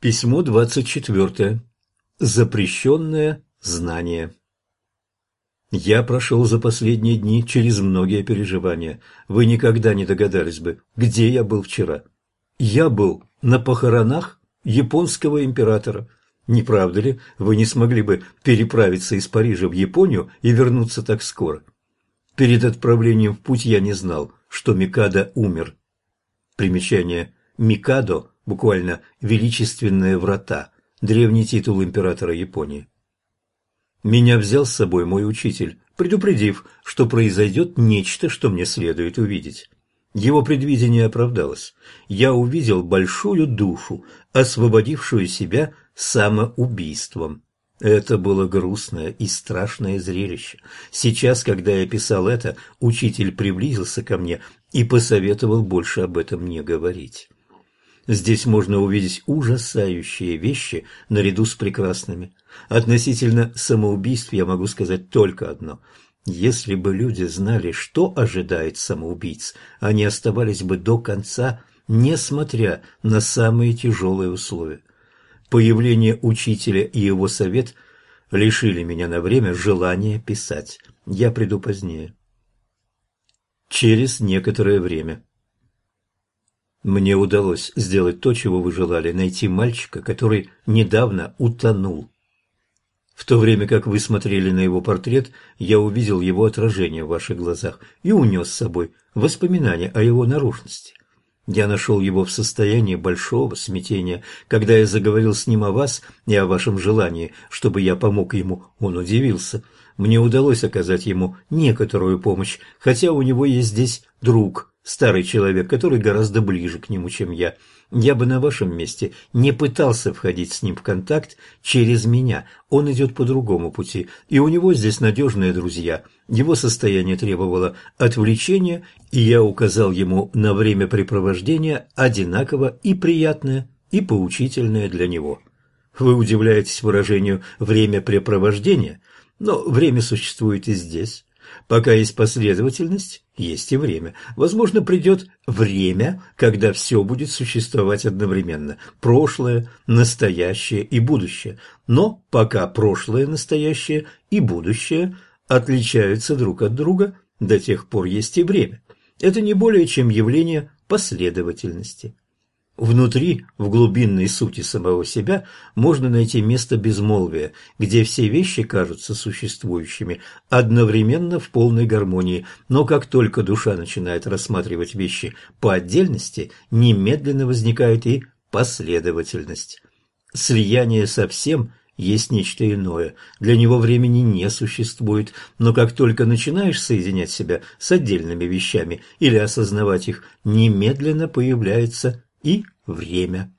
Письмо двадцать четвертое. Запрещенное знание. Я прошел за последние дни через многие переживания. Вы никогда не догадались бы, где я был вчера. Я был на похоронах японского императора. Не правда ли, вы не смогли бы переправиться из Парижа в Японию и вернуться так скоро? Перед отправлением в путь я не знал, что Микадо умер. Примечание «Микадо» буквально «величественные врата», древний титул императора Японии. Меня взял с собой мой учитель, предупредив, что произойдет нечто, что мне следует увидеть. Его предвидение оправдалось. Я увидел большую душу, освободившую себя самоубийством. Это было грустное и страшное зрелище. Сейчас, когда я писал это, учитель приблизился ко мне и посоветовал больше об этом не говорить. Здесь можно увидеть ужасающие вещи наряду с прекрасными. Относительно самоубийств я могу сказать только одно. Если бы люди знали, что ожидает самоубийц, они оставались бы до конца, несмотря на самые тяжелые условия. Появление учителя и его совет лишили меня на время желания писать. Я приду позднее. Через некоторое время. Мне удалось сделать то, чего вы желали, найти мальчика, который недавно утонул. В то время как вы смотрели на его портрет, я увидел его отражение в ваших глазах и унес с собой воспоминания о его наружности. Я нашел его в состоянии большого смятения. Когда я заговорил с ним о вас и о вашем желании, чтобы я помог ему, он удивился. Мне удалось оказать ему некоторую помощь, хотя у него есть здесь друг, старый человек, который гораздо ближе к нему, чем я. Я бы на вашем месте не пытался входить с ним в контакт через меня. Он идет по другому пути, и у него здесь надежные друзья. Его состояние требовало отвлечения, и я указал ему на времяпрепровождение одинаково и приятное, и поучительное для него. Вы удивляетесь выражению «времяпрепровождение», но время существует и здесь. Пока есть последовательность, есть и время. Возможно, придет время, когда все будет существовать одновременно. Прошлое, настоящее и будущее. Но пока прошлое, настоящее и будущее отличаются друг от друга, до тех пор есть и время. Это не более чем явление последовательности. Внутри, в глубинной сути самого себя, можно найти место безмолвия, где все вещи кажутся существующими одновременно в полной гармонии, но как только душа начинает рассматривать вещи по отдельности, немедленно возникает и последовательность. Слияние со всем есть нечто иное, для него времени не существует, но как только начинаешь соединять себя с отдельными вещами или осознавать их, немедленно появляется и время.